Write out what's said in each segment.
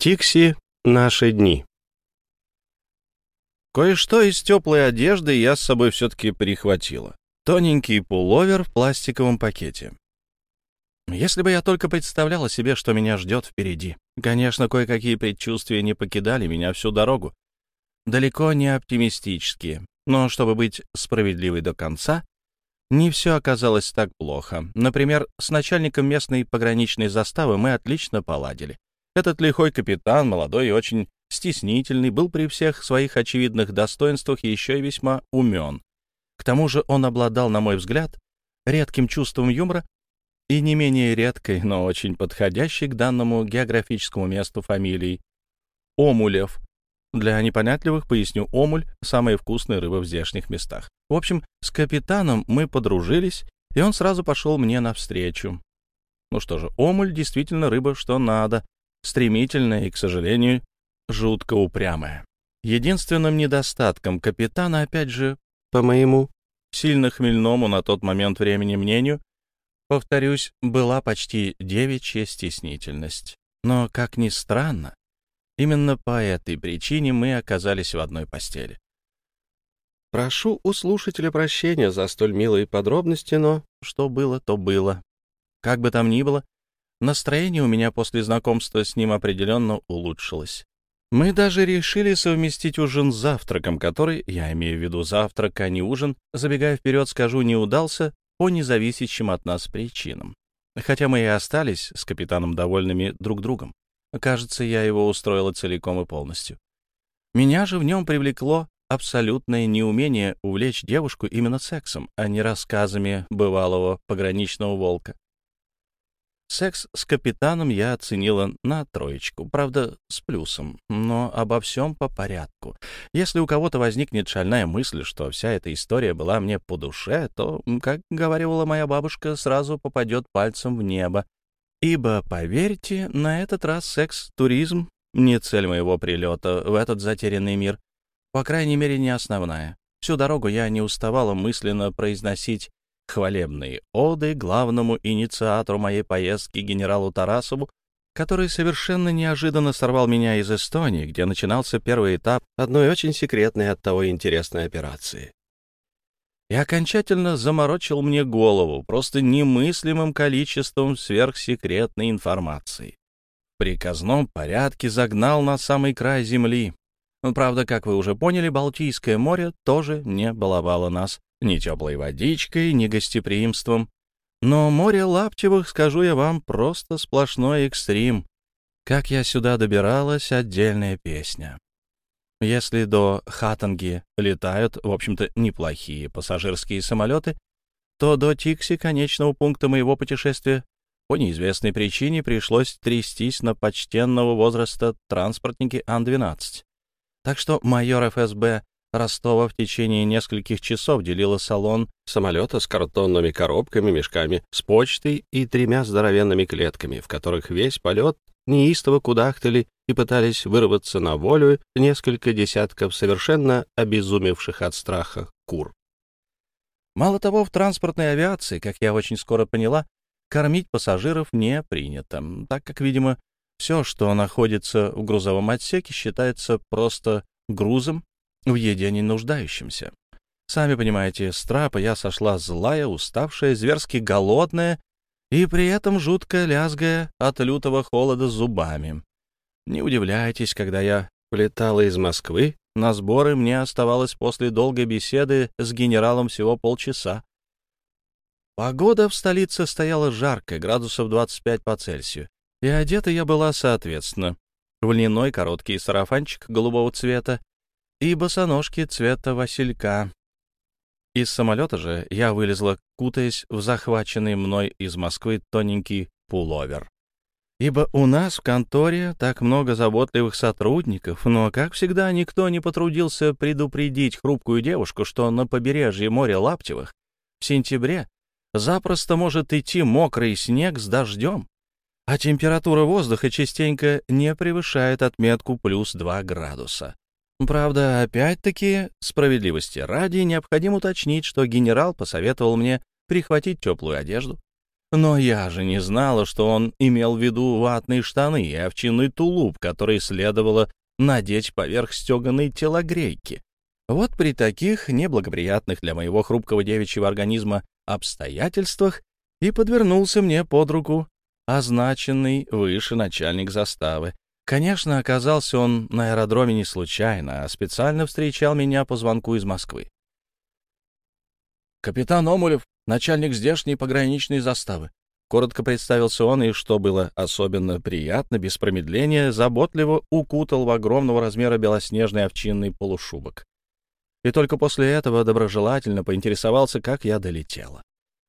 Тикси. Наши дни. Кое-что из теплой одежды я с собой все-таки прихватила. Тоненький пуловер в пластиковом пакете. Если бы я только представляла себе, что меня ждет впереди. Конечно, кое-какие предчувствия не покидали меня всю дорогу. Далеко не оптимистические. Но чтобы быть справедливой до конца, не все оказалось так плохо. Например, с начальником местной пограничной заставы мы отлично поладили. Этот лихой капитан, молодой и очень стеснительный, был при всех своих очевидных достоинствах еще и весьма умен. К тому же он обладал, на мой взгляд, редким чувством юмора и не менее редкой, но очень подходящей к данному географическому месту фамилией Омулев. Для непонятливых поясню, омуль — самая вкусная рыба в здешних местах. В общем, с капитаном мы подружились, и он сразу пошел мне навстречу. Ну что же, омуль действительно рыба, что надо, стремительная и, к сожалению, жутко упрямая. Единственным недостатком капитана, опять же, по моему сильно хмельному на тот момент времени мнению, повторюсь, была почти девичья стеснительность. Но, как ни странно, именно по этой причине мы оказались в одной постели. Прошу у слушателя прощения за столь милые подробности, но что было, то было. Как бы там ни было, Настроение у меня после знакомства с ним определенно улучшилось. Мы даже решили совместить ужин с завтраком, который, я имею в виду завтрак, а не ужин, забегая вперед, скажу, не удался по независящим от нас причинам. Хотя мы и остались с капитаном довольными друг другом. Кажется, я его устроила целиком и полностью. Меня же в нем привлекло абсолютное неумение увлечь девушку именно сексом, а не рассказами бывалого пограничного волка. Секс с капитаном я оценила на троечку, правда, с плюсом, но обо всем по порядку. Если у кого-то возникнет шальная мысль, что вся эта история была мне по душе, то, как говорила моя бабушка, сразу попадет пальцем в небо. Ибо, поверьте, на этот раз секс-туризм не цель моего прилета в этот затерянный мир, по крайней мере, не основная. Всю дорогу я не уставала мысленно произносить хвалебные оды главному инициатору моей поездки генералу Тарасову, который совершенно неожиданно сорвал меня из Эстонии, где начинался первый этап одной очень секретной от того интересной операции. И окончательно заморочил мне голову просто немыслимым количеством сверхсекретной информации. В приказном порядке загнал на самый край земли. Правда, как вы уже поняли, Балтийское море тоже не баловало нас ни теплой водичкой, ни гостеприимством. Но море Лаптевых, скажу я вам, просто сплошной экстрим. Как я сюда добиралась — отдельная песня. Если до Хаттанги летают, в общем-то, неплохие пассажирские самолеты, то до Тикси, конечного пункта моего путешествия, по неизвестной причине пришлось трястись на почтенного возраста транспортники Ан-12. Так что майор ФСБ Ростова в течение нескольких часов делила салон самолета с картонными коробками, мешками с почтой и тремя здоровенными клетками, в которых весь полет неистово кудахтали и пытались вырваться на волю несколько десятков совершенно обезумевших от страха кур. Мало того, в транспортной авиации, как я очень скоро поняла, кормить пассажиров не принято, так как, видимо, все, что находится в грузовом отсеке, считается просто грузом в еде не нуждающимся. Сами понимаете, с трапа я сошла злая, уставшая, зверски голодная и при этом жутко лязгая от лютого холода зубами. Не удивляйтесь, когда я влетала из Москвы, на сборы мне оставалось после долгой беседы с генералом всего полчаса. Погода в столице стояла жаркая, градусов 25 по Цельсию, и одета я была соответственно. В льняной короткий сарафанчик голубого цвета и босоножки цвета василька. Из самолета же я вылезла, кутаясь в захваченный мной из Москвы тоненький пуловер. Ибо у нас в конторе так много заботливых сотрудников, но, как всегда, никто не потрудился предупредить хрупкую девушку, что на побережье моря Лаптевых в сентябре запросто может идти мокрый снег с дождем, а температура воздуха частенько не превышает отметку плюс 2 градуса. Правда, опять-таки, справедливости ради, необходимо уточнить, что генерал посоветовал мне прихватить теплую одежду. Но я же не знала, что он имел в виду ватные штаны и овчинный тулуп, который следовало надеть поверх стеганой телогрейки. Вот при таких неблагоприятных для моего хрупкого девичьего организма обстоятельствах и подвернулся мне под руку означенный выше начальник заставы. Конечно, оказался он на аэродроме не случайно, а специально встречал меня по звонку из Москвы. «Капитан Омулев, начальник здешней пограничной заставы», Коротко представился он, и, что было особенно приятно, без промедления, заботливо укутал в огромного размера белоснежный овчинный полушубок. И только после этого доброжелательно поинтересовался, как я долетела.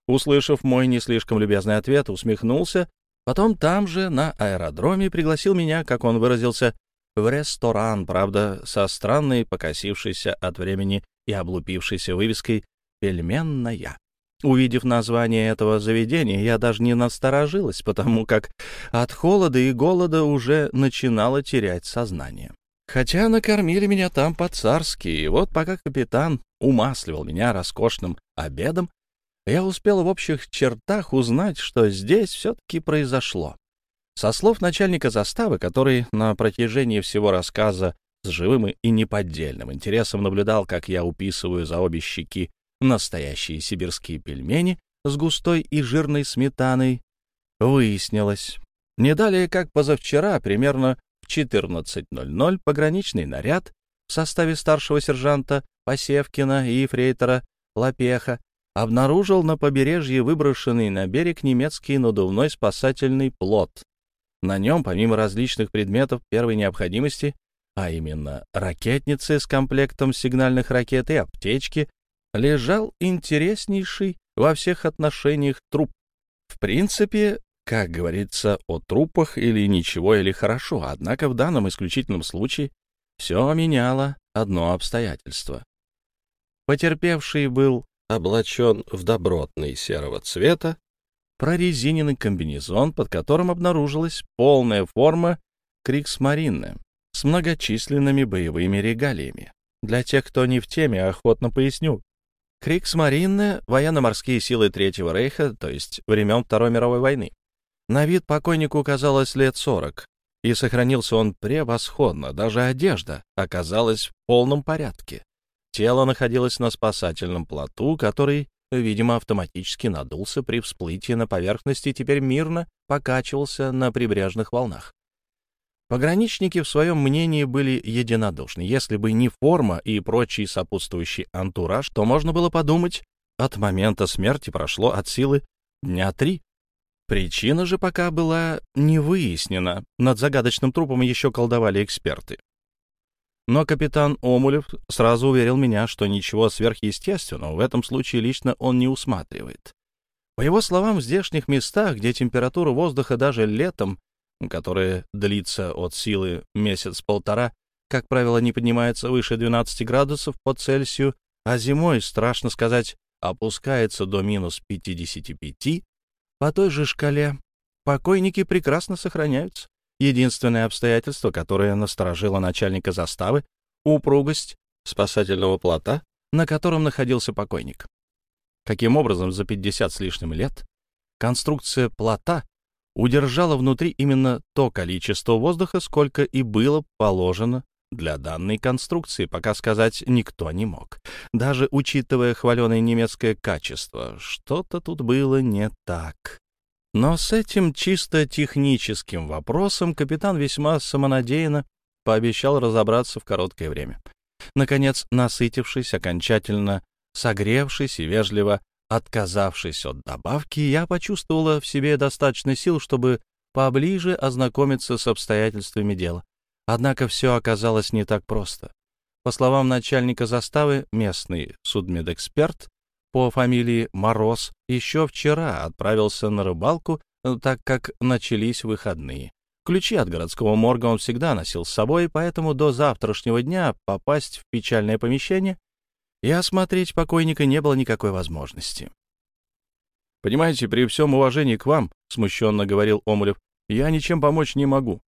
Услышав мой не слишком любезный ответ, усмехнулся, потом там же, на аэродроме, пригласил меня, как он выразился, в ресторан, правда, со странной, покосившейся от времени и облупившейся вывеской «Пельменная». Увидев название этого заведения, я даже не насторожилась, потому как от холода и голода уже начинала терять сознание. Хотя накормили меня там по-царски, и вот пока капитан умасливал меня роскошным обедом, я успел в общих чертах узнать, что здесь все-таки произошло. Со слов начальника заставы, который на протяжении всего рассказа с живым и неподдельным интересом наблюдал, как я уписываю за обе щеки настоящие сибирские пельмени с густой и жирной сметаной, выяснилось. Не далее, как позавчера, примерно в 14.00, пограничный наряд в составе старшего сержанта Посевкина и фрейтора Лапеха обнаружил на побережье выброшенный на берег немецкий надувной спасательный плот. На нем, помимо различных предметов первой необходимости, а именно ракетницы с комплектом сигнальных ракет и аптечки, лежал интереснейший во всех отношениях труп. В принципе, как говорится, о трупах или ничего, или хорошо, однако в данном исключительном случае все меняло одно обстоятельство. Потерпевший был облачен в добротный серого цвета, прорезиненный комбинезон, под которым обнаружилась полная форма Криксмаринны с многочисленными боевыми регалиями. Для тех, кто не в теме, охотно поясню. Криксмаринне — военно-морские силы Третьего Рейха, то есть времен Второй мировой войны. На вид покойнику казалось лет сорок, и сохранился он превосходно, даже одежда оказалась в полном порядке. Тело находилось на спасательном плоту, который, видимо, автоматически надулся при всплытии на поверхности и теперь мирно покачивался на прибрежных волнах. Пограничники в своем мнении были единодушны. Если бы не форма и прочий сопутствующий антураж, то можно было подумать, от момента смерти прошло от силы дня три. Причина же пока была не выяснена. Над загадочным трупом еще колдовали эксперты. Но капитан Омулев сразу уверил меня, что ничего сверхъестественного в этом случае лично он не усматривает. По его словам, в здешних местах, где температура воздуха даже летом которое длится от силы месяц-полтора, как правило, не поднимается выше 12 градусов по Цельсию, а зимой, страшно сказать, опускается до минус 55, по той же шкале покойники прекрасно сохраняются. Единственное обстоятельство, которое насторожило начальника заставы — упругость спасательного плота, на котором находился покойник. Каким образом за 50 с лишним лет конструкция плота удержала внутри именно то количество воздуха, сколько и было положено для данной конструкции, пока сказать никто не мог. Даже учитывая хваленое немецкое качество, что-то тут было не так. Но с этим чисто техническим вопросом капитан весьма самонадеянно пообещал разобраться в короткое время. Наконец, насытившись, окончательно согревшись и вежливо Отказавшись от добавки, я почувствовала в себе достаточно сил, чтобы поближе ознакомиться с обстоятельствами дела. Однако все оказалось не так просто. По словам начальника заставы, местный судмедэксперт по фамилии Мороз еще вчера отправился на рыбалку, так как начались выходные. Ключи от городского морга он всегда носил с собой, поэтому до завтрашнего дня попасть в печальное помещение и осмотреть покойника не было никакой возможности. «Понимаете, при всем уважении к вам, — смущенно говорил Омулев, — я ничем помочь не могу.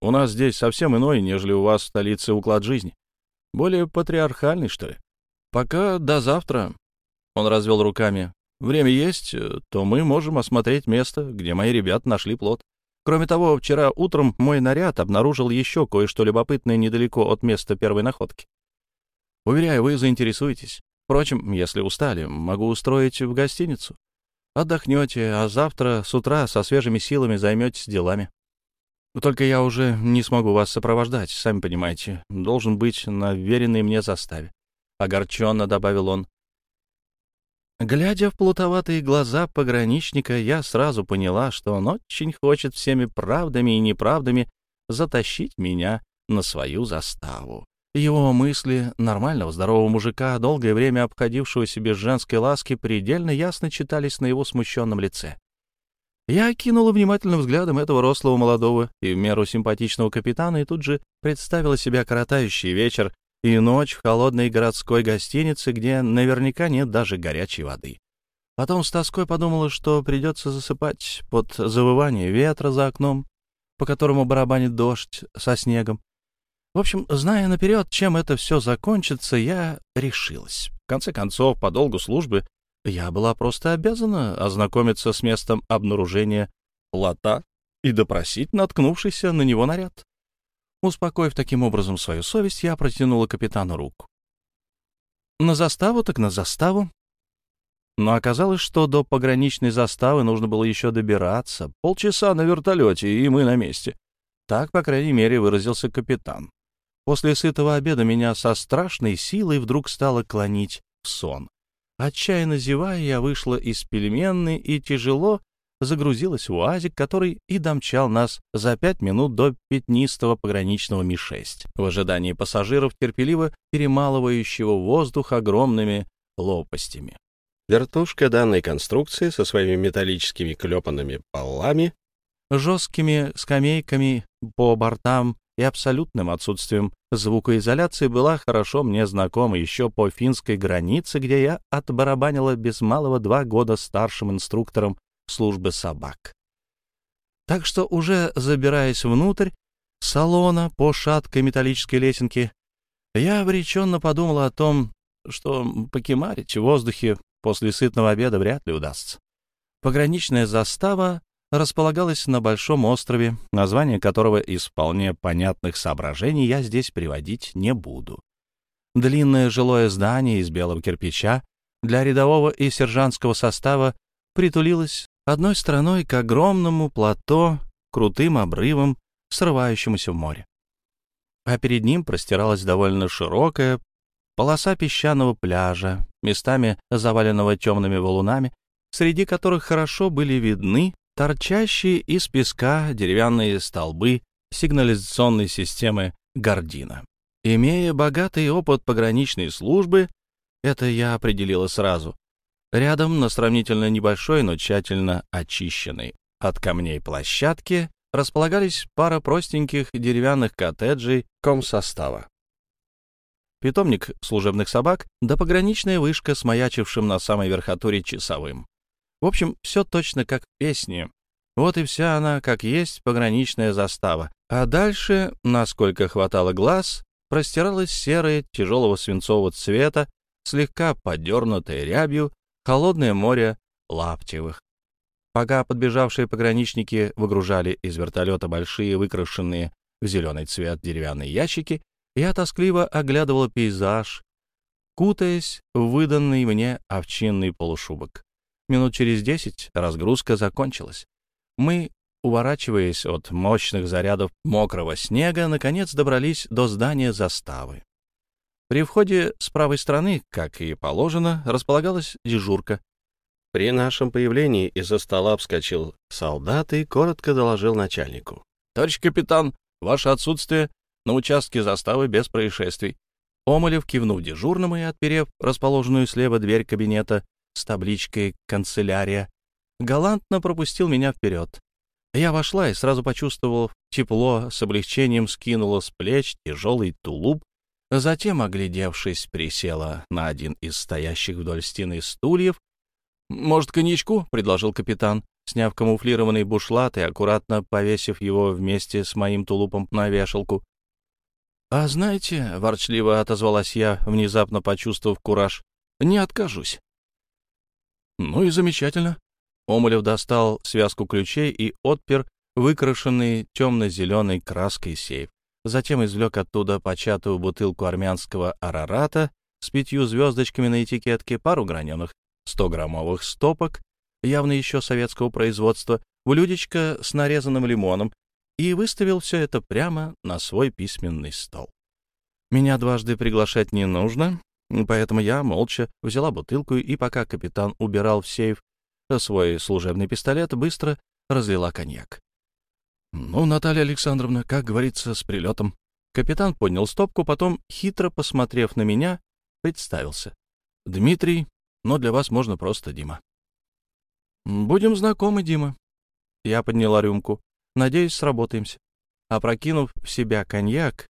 У нас здесь совсем иной, нежели у вас в столице уклад жизни. Более патриархальный, что ли. Пока до завтра. Он развел руками. время есть, э, то мы можем осмотреть место, где мои ребята нашли плод. Кроме того, вчера утром мой наряд обнаружил еще кое-что любопытное недалеко от места первой находки. Уверяю, вы заинтересуетесь. Впрочем, если устали, могу устроить в гостиницу. Отдохнете, а завтра с утра со свежими силами займетесь делами. Только я уже не смогу вас сопровождать, сами понимаете. Должен быть на веренной мне заставе. Огорченно добавил он. Глядя в плутоватые глаза пограничника, я сразу поняла, что он очень хочет всеми правдами и неправдами затащить меня на свою заставу. Его мысли нормального здорового мужика, долгое время обходившегося без женской ласки, предельно ясно читались на его смущенном лице. Я окинула внимательным взглядом этого рослого молодого и в меру симпатичного капитана и тут же представила себя коротающий вечер и ночь в холодной городской гостинице, где наверняка нет даже горячей воды. Потом с тоской подумала, что придется засыпать под завывание ветра за окном, по которому барабанит дождь со снегом. В общем, зная наперед, чем это все закончится, я решилась. В конце концов, по долгу службы я была просто обязана ознакомиться с местом обнаружения лота и допросить наткнувшийся на него наряд. Успокоив таким образом свою совесть, я протянула капитану руку. На заставу так на заставу. Но оказалось, что до пограничной заставы нужно было еще добираться. Полчаса на вертолете, и мы на месте. Так, по крайней мере, выразился капитан. После сытого обеда меня со страшной силой вдруг стало клонить в сон. Отчаянно зевая, я вышла из пельменной и тяжело загрузилась в УАЗик, который и домчал нас за пять минут до пятнистого пограничного Ми-6, в ожидании пассажиров, терпеливо перемалывающего воздух огромными лопастями. Вертушка данной конструкции со своими металлическими клепанными полами, жесткими скамейками по бортам и абсолютным отсутствием звукоизоляции была хорошо мне знакома еще по финской границе, где я отбарабанила без малого два года старшим инструктором службы собак. Так что уже забираясь внутрь салона по шаткой металлической лесенке, я обреченно подумала о том, что покемарить в воздухе после сытного обеда вряд ли удастся. Пограничная застава располагалась на большом острове, название которого из вполне понятных соображений я здесь приводить не буду. Длинное жилое здание из белого кирпича для рядового и сержантского состава притулилось одной стороной к огромному плато, крутым обрывом, срывающемуся в море. А перед ним простиралась довольно широкая полоса песчаного пляжа, местами заваленного темными валунами, среди которых хорошо были видны торчащие из песка деревянные столбы сигнализационной системы «Гордина». Имея богатый опыт пограничной службы, это я определила сразу, Рядом, на сравнительно небольшой, но тщательно очищенной от камней площадке, располагались пара простеньких деревянных коттеджей комсостава. Питомник служебных собак да пограничная вышка с маячившим на самой верхотуре часовым. В общем, все точно как в песне. Вот и вся она, как есть, пограничная застава. А дальше, насколько хватало глаз, простиралась серая, тяжелого свинцового цвета, слегка подернутая рябью, холодное море Лаптевых. Пока подбежавшие пограничники выгружали из вертолета большие выкрашенные в зеленый цвет деревянные ящики, я тоскливо оглядывал пейзаж, кутаясь в выданный мне овчинный полушубок. Минут через десять разгрузка закончилась. Мы, уворачиваясь от мощных зарядов мокрого снега, наконец добрались до здания заставы. При входе с правой стороны, как и положено, располагалась дежурка. При нашем появлении из-за стола вскочил солдат и коротко доложил начальнику. «Товарищ капитан, ваше отсутствие на участке заставы без происшествий». Омолев, кивнув дежурному и отперев расположенную слева дверь кабинета с табличкой «Канцелярия», галантно пропустил меня вперед. Я вошла и сразу почувствовав тепло, с облегчением скинула с плеч тяжелый тулуп Затем, оглядевшись, присела на один из стоящих вдоль стены стульев. «Может, коньячку?» — предложил капитан, сняв камуфлированный бушлат и аккуратно повесив его вместе с моим тулупом на вешалку. «А знаете», — ворчливо отозвалась я, внезапно почувствовав кураж, — «не откажусь». Ну и замечательно. Омолев достал связку ключей и отпер выкрашенный темно-зеленой краской сейф. Затем извлек оттуда початую бутылку армянского арарата с пятью звездочками на этикетке, пару граненых 100-граммовых стопок, явно еще советского производства, блюдечко с нарезанным лимоном, и выставил все это прямо на свой письменный стол. Меня дважды приглашать не нужно, поэтому я молча взяла бутылку и, пока капитан убирал в сейф свой служебный пистолет, быстро разлила коньяк. «Ну, Наталья Александровна, как говорится, с прилетом». Капитан поднял стопку, потом, хитро посмотрев на меня, представился. «Дмитрий, но для вас можно просто Дима». «Будем знакомы, Дима». Я подняла рюмку. «Надеюсь, сработаемся». Опрокинув в себя коньяк,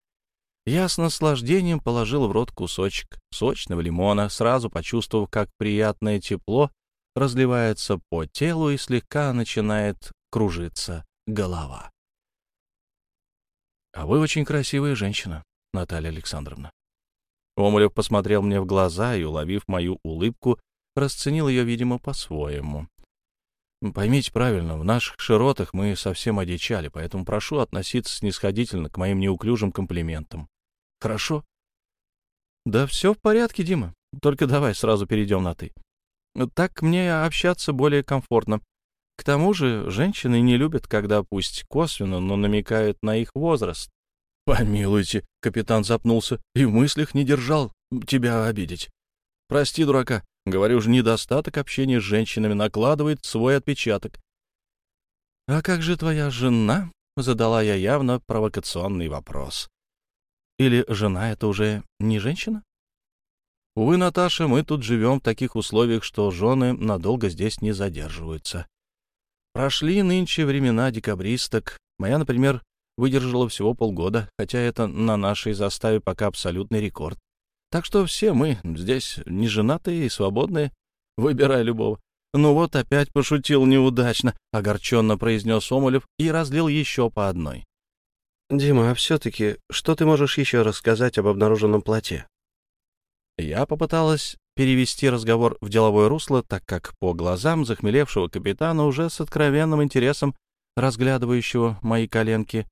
я с наслаждением положил в рот кусочек сочного лимона, сразу почувствовав, как приятное тепло разливается по телу и слегка начинает кружиться голова. «А вы очень красивая женщина, Наталья Александровна». Омулев посмотрел мне в глаза и, уловив мою улыбку, расценил ее, видимо, по-своему. Поймите правильно, в наших широтах мы совсем одичали, поэтому прошу относиться снисходительно к моим неуклюжим комплиментам. Хорошо? Да все в порядке, Дима. Только давай сразу перейдем на «ты». Так мне общаться более комфортно. К тому же женщины не любят, когда пусть косвенно, но намекают на их возраст. Помилуйте, капитан запнулся и в мыслях не держал тебя обидеть. Прости, дурака, говорю же, недостаток общения с женщинами накладывает свой отпечаток. А как же твоя жена? Задала я явно провокационный вопрос. Или жена — это уже не женщина? Увы, Наташа, мы тут живем в таких условиях, что жены надолго здесь не задерживаются. Прошли нынче времена декабристок. Моя, например, выдержала всего полгода, хотя это на нашей заставе пока абсолютный рекорд. Так что все мы здесь не женатые и свободные. Выбирай любого. Ну вот опять пошутил неудачно, — огорченно произнес Омулев и разлил еще по одной. — Дима, а все-таки что ты можешь еще рассказать об обнаруженном плоте? Я попыталась перевести разговор в деловое русло, так как по глазам захмелевшего капитана, уже с откровенным интересом разглядывающего мои коленки,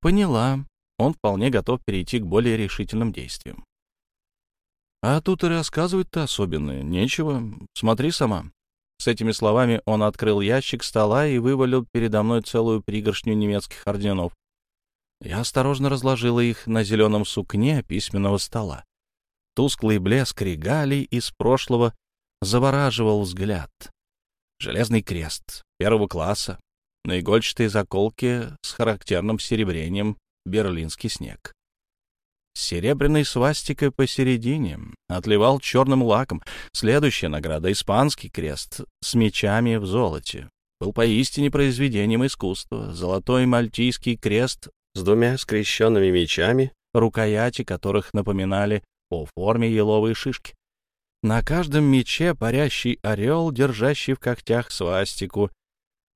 поняла, он вполне готов перейти к более решительным действиям. А тут и рассказывать-то особенное, нечего, смотри сама. С этими словами он открыл ящик стола и вывалил передо мной целую пригоршню немецких орденов. Я осторожно разложила их на зеленом сукне письменного стола. Тусклый блеск регалий из прошлого завораживал взгляд. Железный крест первого класса, на игольчатой заколке с характерным серебрением берлинский снег. С серебряной свастикой посередине отливал черным лаком. Следующая награда — испанский крест с мечами в золоте. Был поистине произведением искусства. Золотой мальтийский крест с двумя скрещенными мечами, рукояти которых напоминали по форме еловые шишки. На каждом мече парящий орел, держащий в когтях свастику.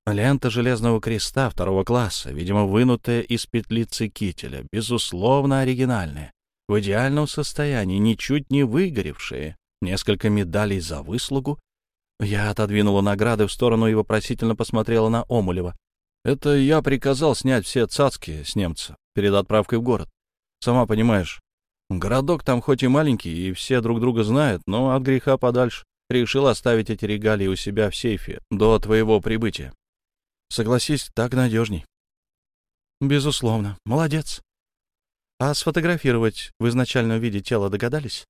Лента железного креста второго класса, видимо, вынутая из петлицы кителя, безусловно оригинальная, в идеальном состоянии, ничуть не выгоревшая. Несколько медалей за выслугу. Я отодвинула награды в сторону и вопросительно посмотрела на Омулева. Это я приказал снять все цацки с немца перед отправкой в город. Сама понимаешь, Городок там хоть и маленький, и все друг друга знают, но от греха подальше. Решил оставить эти регалии у себя в сейфе до твоего прибытия. Согласись, так надежней. Безусловно. Молодец. А сфотографировать в изначальном виде тела догадались?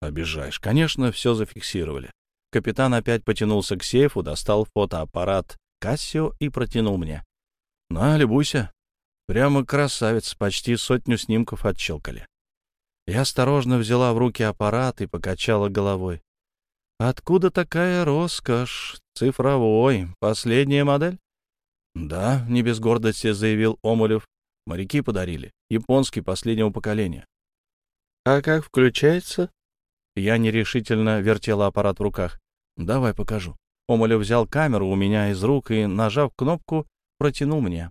Обижаешь. Конечно, все зафиксировали. Капитан опять потянулся к сейфу, достал фотоаппарат Кассио и протянул мне. На, любуйся. Прямо красавец, почти сотню снимков отщелкали. Я осторожно взяла в руки аппарат и покачала головой. «Откуда такая роскошь? Цифровой. Последняя модель?» «Да», — не без гордости заявил Омулев. «Моряки подарили. Японский последнего поколения». «А как включается?» Я нерешительно вертела аппарат в руках. «Давай покажу». Омулев взял камеру у меня из рук и, нажав кнопку, протянул мне.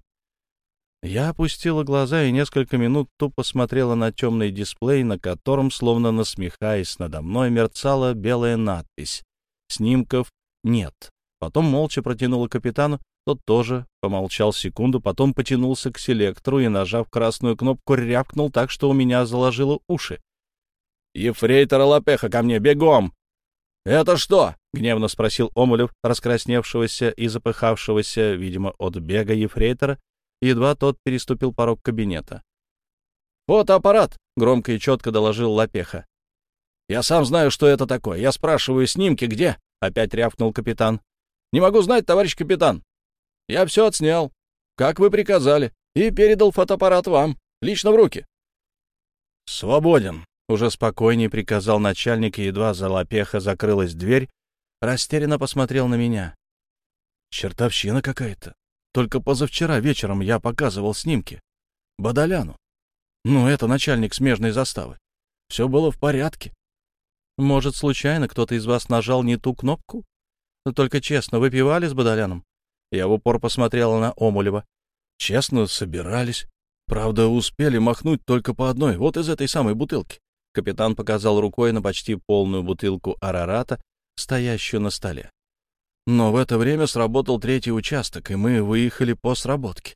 Я опустила глаза и несколько минут тупо смотрела на темный дисплей, на котором, словно насмехаясь надо мной, мерцала белая надпись. Снимков «нет». Потом молча протянула капитану, тот тоже помолчал секунду, потом потянулся к селектору и, нажав красную кнопку, рявкнул так, что у меня заложило уши. «Ефрейтор Лапеха, ко мне, бегом!» «Это что?» — гневно спросил Омулев, раскрасневшегося и запыхавшегося, видимо, от бега ефрейтора, едва тот переступил порог кабинета. «Фотоаппарат!» — громко и четко доложил Лапеха. «Я сам знаю, что это такое. Я спрашиваю, снимки где?» — опять рявкнул капитан. «Не могу знать, товарищ капитан. Я все отснял, как вы приказали, и передал фотоаппарат вам, лично в руки». «Свободен», — уже спокойнее приказал начальник, и едва за лапеха закрылась дверь, растерянно посмотрел на меня. «Чертовщина какая-то. Только позавчера вечером я показывал снимки. Бадаляну. Ну, это начальник смежной заставы. Все было в порядке. Может, случайно кто-то из вас нажал не ту кнопку? Только честно, выпивали с Бадаляном? Я в упор посмотрела на Омулева. Честно, собирались. Правда, успели махнуть только по одной, вот из этой самой бутылки. Капитан показал рукой на почти полную бутылку арарата, стоящую на столе. Но в это время сработал третий участок, и мы выехали по сработке.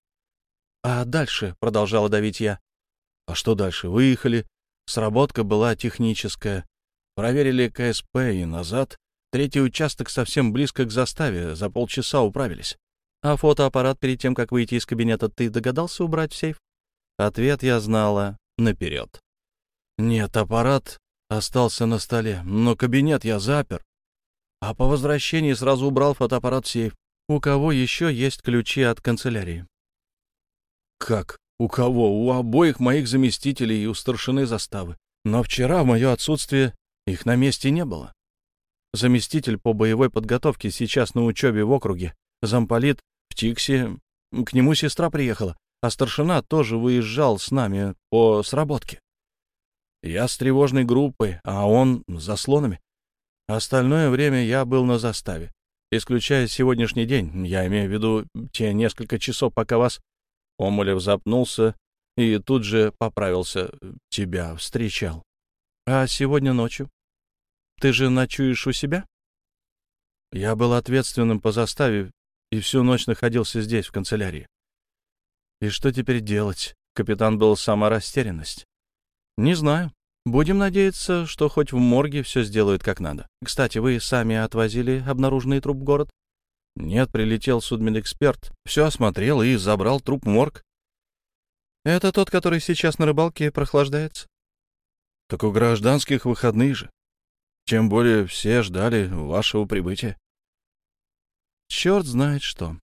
«А дальше?» — продолжала давить я. «А что дальше? Выехали. Сработка была техническая. Проверили КСП и назад. Третий участок совсем близко к заставе. За полчаса управились. А фотоаппарат перед тем, как выйти из кабинета, ты догадался убрать в сейф? Ответ я знала наперед. Нет, аппарат остался на столе, но кабинет я запер. А по возвращении сразу убрал фотоаппарат в сейф. У кого еще есть ключи от канцелярии? Как? У кого? У обоих моих заместителей и у старшины заставы. Но вчера, в мое отсутствие, их на месте не было. Заместитель по боевой подготовке сейчас на учебе в округе. Замполит в Тиксе. К нему сестра приехала, а старшина тоже выезжал с нами по сработке. Я с тревожной группой, а он с заслонами. Остальное время я был на заставе. Исключая сегодняшний день, я имею в виду те несколько часов, пока вас Омолев запнулся и тут же поправился. Тебя встречал. А сегодня ночью? Ты же ночуешь у себя? Я был ответственным по заставе и всю ночь находился здесь, в канцелярии. И что теперь делать? Капитан был сама растерянность. Не знаю. Будем надеяться, что хоть в морге все сделают как надо. Кстати, вы сами отвозили обнаруженный труп в город? Нет, прилетел судмедэксперт, все осмотрел и забрал труп в морг. Это тот, который сейчас на рыбалке прохлаждается? Так у гражданских выходные же. Тем более все ждали вашего прибытия. Черт знает что.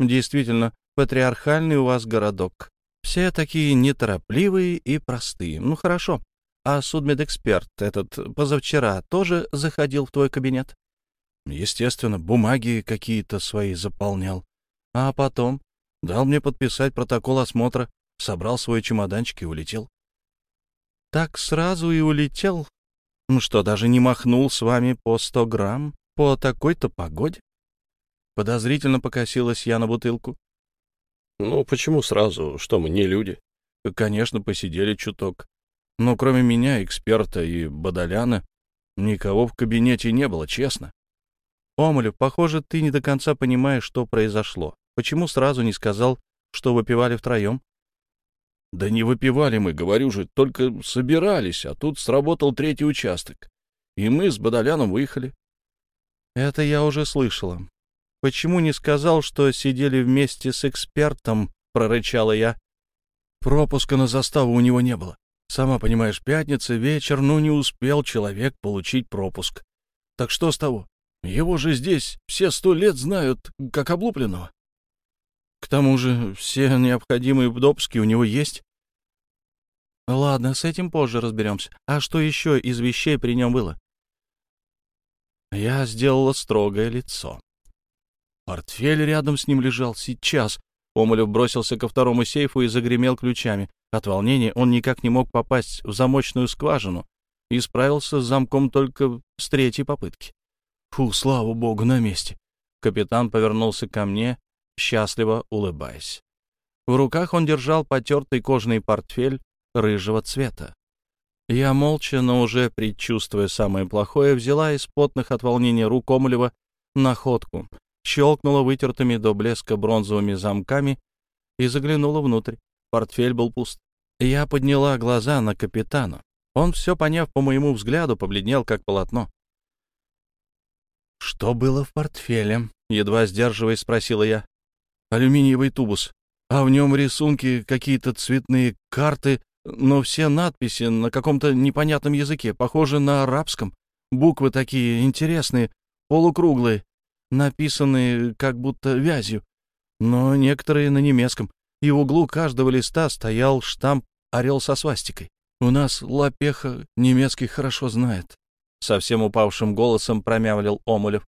Действительно, патриархальный у вас городок. Все такие неторопливые и простые. Ну, хорошо. А судмедэксперт этот позавчера тоже заходил в твой кабинет? Естественно, бумаги какие-то свои заполнял. А потом дал мне подписать протокол осмотра, собрал свой чемоданчик и улетел. Так сразу и улетел? Ну что, даже не махнул с вами по сто грамм по такой-то погоде? Подозрительно покосилась я на бутылку. Ну, почему сразу? Что мы, не люди? Конечно, посидели чуток. Но кроме меня, эксперта и Бадаляна, никого в кабинете не было, честно. Омолев, похоже, ты не до конца понимаешь, что произошло. Почему сразу не сказал, что выпивали втроем? Да не выпивали мы, говорю же, только собирались, а тут сработал третий участок. И мы с Бадаляном выехали. Это я уже слышала. Почему не сказал, что сидели вместе с экспертом, прорычала я. Пропуска на заставу у него не было. Сама понимаешь, пятница, вечер, ну не успел человек получить пропуск. Так что с того? Его же здесь все сто лет знают, как облупленного. К тому же все необходимые допуски у него есть. Ладно, с этим позже разберемся. А что еще из вещей при нем было? Я сделала строгое лицо. Портфель рядом с ним лежал сейчас. Омолев бросился ко второму сейфу и загремел ключами. От волнения он никак не мог попасть в замочную скважину и справился с замком только с третьей попытки. Фу, слава богу, на месте. Капитан повернулся ко мне, счастливо улыбаясь. В руках он держал потертый кожаный портфель рыжего цвета. Я молча, но уже предчувствуя самое плохое, взяла из потных от волнения рук Омлева находку, щелкнула вытертыми до блеска бронзовыми замками и заглянула внутрь. Портфель был пуст. Я подняла глаза на капитана. Он, все поняв по моему взгляду, побледнел, как полотно. «Что было в портфеле?» — едва сдерживаясь, спросила я. «Алюминиевый тубус. А в нем рисунки, какие-то цветные карты, но все надписи на каком-то непонятном языке, похожи на арабском. Буквы такие интересные, полукруглые, написанные как будто вязью, но некоторые на немецком. И в углу каждого листа стоял штамп «Орел со свастикой». У нас Лапеха немецкий хорошо знает. Совсем упавшим голосом промямлил Омулев.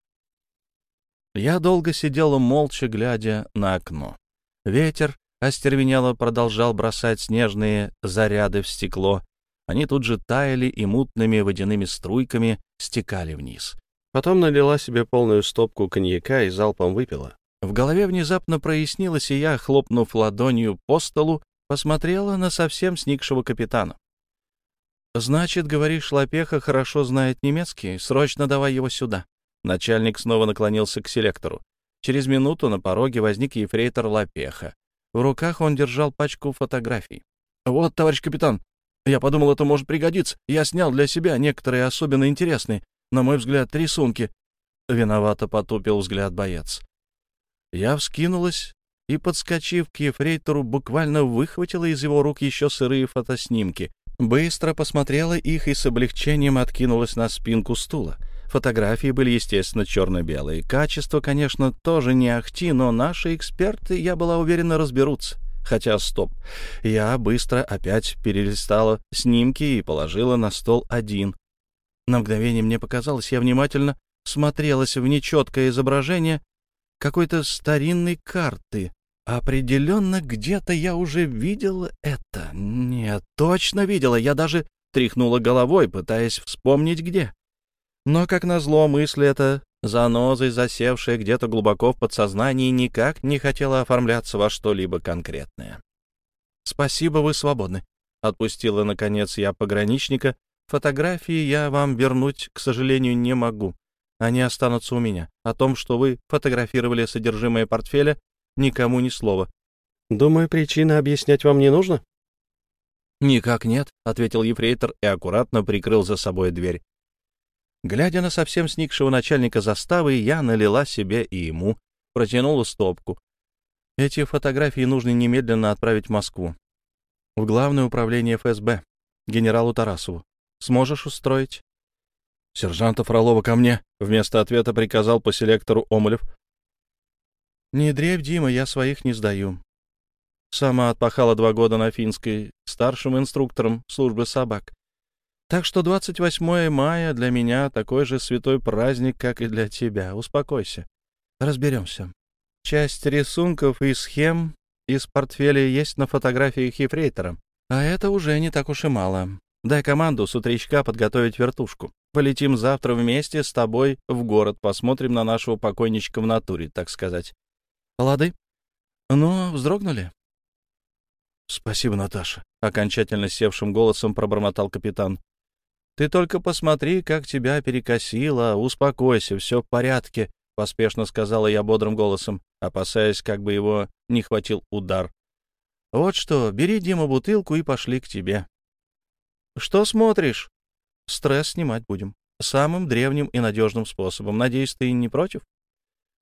Я долго сидела молча, глядя на окно. Ветер остервенело продолжал бросать снежные заряды в стекло. Они тут же таяли и мутными водяными струйками стекали вниз. Потом налила себе полную стопку коньяка и залпом выпила. В голове внезапно прояснилось, и я, хлопнув ладонью по столу, посмотрела на совсем сникшего капитана. «Значит, говоришь, Лапеха хорошо знает немецкий? Срочно давай его сюда». Начальник снова наклонился к селектору. Через минуту на пороге возник ефрейтор Лапеха. В руках он держал пачку фотографий. «Вот, товарищ капитан, я подумал, это может пригодиться. Я снял для себя некоторые особенно интересные, на мой взгляд, рисунки». Виновато потупил взгляд боец. Я вскинулась и, подскочив к ефрейтору, буквально выхватила из его рук еще сырые фотоснимки. Быстро посмотрела их и с облегчением откинулась на спинку стула. Фотографии были, естественно, черно-белые. Качество, конечно, тоже не ахти, но наши эксперты, я была уверена, разберутся. Хотя, стоп, я быстро опять перелистала снимки и положила на стол один. На мгновение мне показалось, я внимательно смотрелась в нечеткое изображение какой-то старинной карты. Определенно, где-то я уже видела это. Нет, точно видела. Я даже тряхнула головой, пытаясь вспомнить, где. Но, как назло, мысль эта, занозой засевшая где-то глубоко в подсознании, никак не хотела оформляться во что-либо конкретное. «Спасибо, вы свободны», — отпустила, наконец, я пограничника. «Фотографии я вам вернуть, к сожалению, не могу. Они останутся у меня. О том, что вы фотографировали содержимое портфеля, никому ни слова». «Думаю, причины объяснять вам не нужно?» «Никак нет», — ответил ефрейтор и аккуратно прикрыл за собой дверь. Глядя на совсем сникшего начальника заставы, я налила себе и ему, протянула стопку. Эти фотографии нужно немедленно отправить в Москву. В Главное управление ФСБ, генералу Тарасову. Сможешь устроить? «Сержанта Фролова ко мне», — вместо ответа приказал по селектору Омолев. «Не дрейф, Дима, я своих не сдаю. Сама отпахала два года на финской, старшим инструктором службы собак. Так что 28 мая для меня такой же святой праздник, как и для тебя. Успокойся. Разберемся. Часть рисунков и схем из портфеля есть на фотографиях ефрейтора. А это уже не так уж и мало. Дай команду с утречка подготовить вертушку. Полетим завтра вместе с тобой в город, посмотрим на нашего покойничка в натуре, так сказать. Лады? Ну, вздрогнули? Спасибо, Наташа, — окончательно севшим голосом пробормотал капитан. Ты только посмотри, как тебя перекосило. Успокойся, все в порядке, — поспешно сказала я бодрым голосом, опасаясь, как бы его не хватил удар. Вот что, бери, Дима, бутылку и пошли к тебе. Что смотришь? Стресс снимать будем. Самым древним и надежным способом. Надеюсь, ты не против?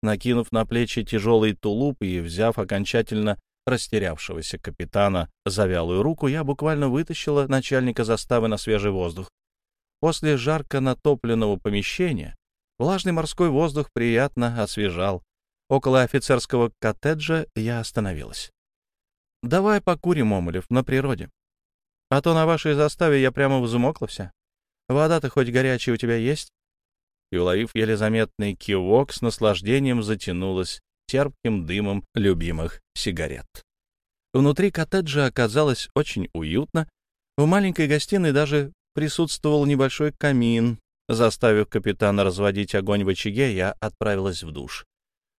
Накинув на плечи тяжелый тулуп и взяв окончательно растерявшегося капитана за вялую руку, я буквально вытащила начальника заставы на свежий воздух. После жарко натопленного помещения влажный морской воздух приятно освежал. Около офицерского коттеджа я остановилась. «Давай покурим, Омолев, на природе. А то на вашей заставе я прямо взмокла вся. Вода-то хоть горячая у тебя есть?» И, уловив еле заметный кивок, с наслаждением затянулась терпким дымом любимых сигарет. Внутри коттеджа оказалось очень уютно. В маленькой гостиной даже присутствовал небольшой камин. Заставив капитана разводить огонь в очаге, я отправилась в душ.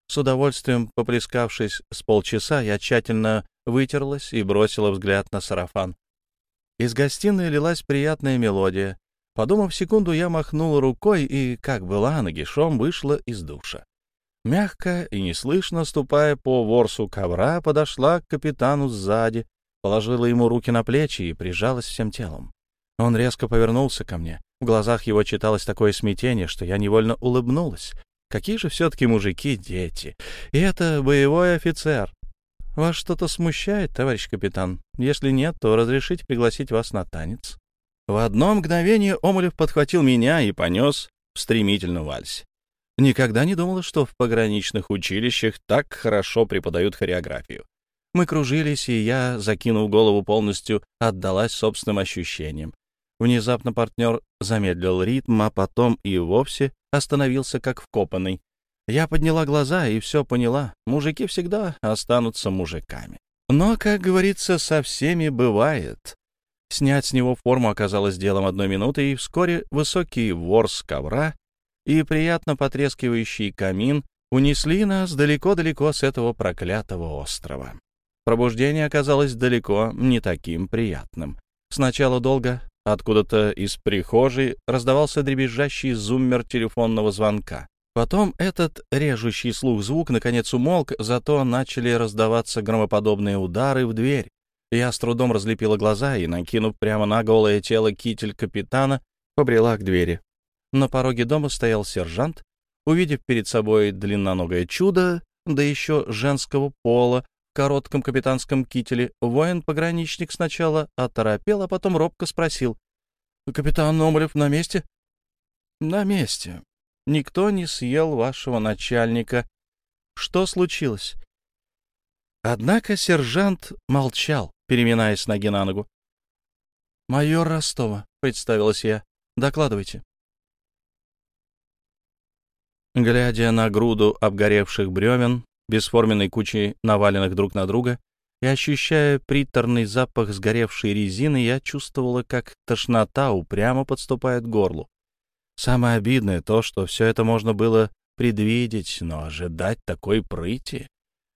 С удовольствием поплескавшись с полчаса, я тщательно вытерлась и бросила взгляд на сарафан. Из гостиной лилась приятная мелодия. Подумав секунду, я махнула рукой и, как была, нагишом вышла из душа. Мягко и неслышно, ступая по ворсу ковра, подошла к капитану сзади, положила ему руки на плечи и прижалась всем телом. Он резко повернулся ко мне. В глазах его читалось такое смятение, что я невольно улыбнулась. Какие же все-таки мужики дети? И это боевой офицер. Вас что-то смущает, товарищ капитан? Если нет, то разрешите пригласить вас на танец. В одно мгновение Омолев подхватил меня и понес в стремительном вальсе. Никогда не думала, что в пограничных училищах так хорошо преподают хореографию. Мы кружились, и я, закинув голову полностью, отдалась собственным ощущениям. Внезапно партнер замедлил ритм, а потом и вовсе остановился как вкопанный. Я подняла глаза и все поняла. Мужики всегда останутся мужиками. Но, как говорится, со всеми бывает. Снять с него форму оказалось делом одной минуты, и вскоре высокий ворс ковра и приятно потрескивающий камин унесли нас далеко-далеко с этого проклятого острова. Пробуждение оказалось далеко не таким приятным. Сначала долго, откуда-то из прихожей, раздавался дребезжащий зуммер телефонного звонка. Потом этот режущий слух звук наконец умолк, зато начали раздаваться громоподобные удары в дверь. Я с трудом разлепила глаза и, накинув прямо на голое тело китель капитана, побрела к двери. На пороге дома стоял сержант. Увидев перед собой длинноногое чудо, да еще женского пола, в коротком капитанском кителе, воин-пограничник сначала оторопел, а потом робко спросил. — Капитан Номолев на месте? — На месте. Никто не съел вашего начальника. Что случилось? Однако сержант молчал, переминаясь ноги на ногу. — Майор Ростова, — представилась я. — Докладывайте. Глядя на груду обгоревших бревен, бесформенной кучей наваленных друг на друга, и ощущая приторный запах сгоревшей резины, я чувствовала, как тошнота упрямо подступает к горлу. Самое обидное то, что все это можно было предвидеть, но ожидать такой прыти.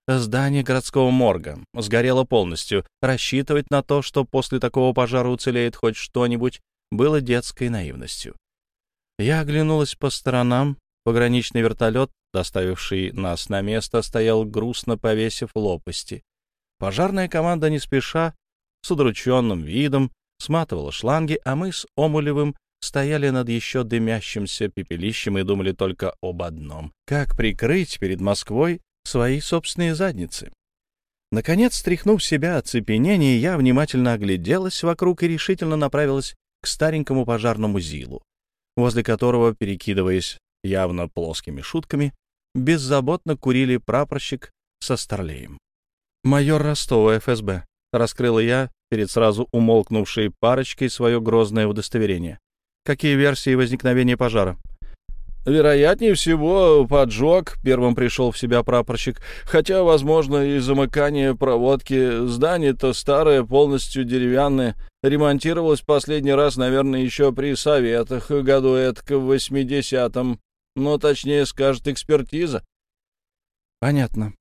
Здание городского морга сгорело полностью. Рассчитывать на то, что после такого пожара уцелеет хоть что-нибудь, было детской наивностью. Я оглянулась по сторонам. Пограничный вертолет, доставивший нас на место, стоял грустно повесив лопасти. Пожарная команда не спеша, с удрученным видом, сматывала шланги, а мы с Омулевым стояли над еще дымящимся пепелищем и думали только об одном — как прикрыть перед Москвой свои собственные задницы. Наконец, стряхнув себя оцепенение, я внимательно огляделась вокруг и решительно направилась к старенькому пожарному ЗИЛу, возле которого, перекидываясь явно плоскими шутками, беззаботно курили прапорщик со старлеем. «Майор Ростова, ФСБ», — раскрыла я перед сразу умолкнувшей парочкой свое грозное удостоверение. Какие версии возникновения пожара? Вероятнее всего, поджог, первым пришел в себя прапорщик, хотя, возможно, и замыкание проводки. Здание-то старое, полностью деревянное, ремонтировалось последний раз, наверное, еще при советах, году этак в 80-м, но точнее скажет экспертиза. Понятно.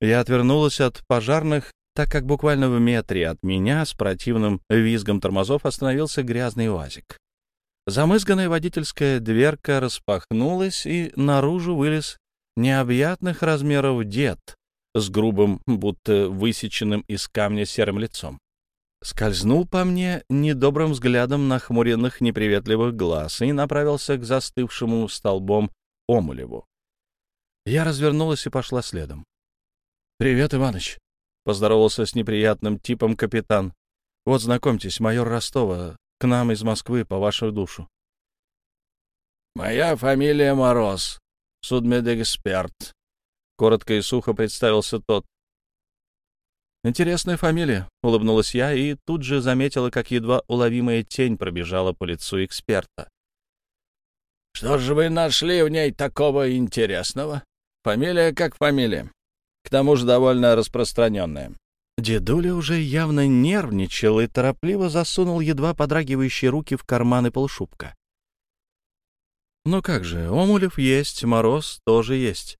Я отвернулась от пожарных, так как буквально в метре от меня с противным визгом тормозов остановился грязный УАЗик. Замызганная водительская дверка распахнулась, и наружу вылез необъятных размеров дед с грубым, будто высеченным из камня серым лицом. Скользнул по мне недобрым взглядом нахмуренных неприветливых глаз и направился к застывшему столбом Омулеву. Я развернулась и пошла следом. — Привет, Иваныч, — поздоровался с неприятным типом капитан. — Вот, знакомьтесь, майор Ростова, к нам из Москвы по вашу душу. «Моя фамилия Мороз, судмедэксперт», — коротко и сухо представился тот. «Интересная фамилия», — улыбнулась я и тут же заметила, как едва уловимая тень пробежала по лицу эксперта. «Что же вы нашли в ней такого интересного? Фамилия как фамилия. К тому же довольно распространенная. Дедуля уже явно нервничал и торопливо засунул едва подрагивающие руки в карманы полшубка. «Ну как же, Омулев есть, Мороз тоже есть.